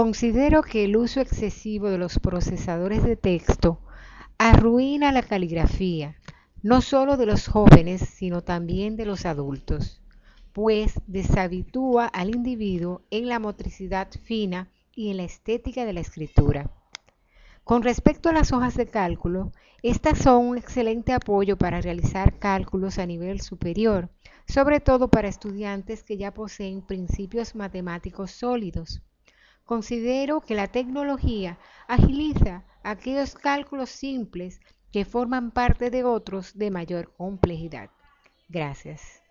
Considero que el uso excesivo de los procesadores de texto arruina la caligrafía, no solo de los jóvenes, sino también de los adultos, pues deshabitúa al individuo en la motricidad fina y en la estética de la escritura. Con respecto a las hojas de cálculo, estas son un excelente apoyo para realizar cálculos a nivel superior, sobre todo para estudiantes que ya poseen principios matemáticos sólidos. Considero que la tecnología agiliza aquellos cálculos simples que forman parte de otros de mayor complejidad. Gracias.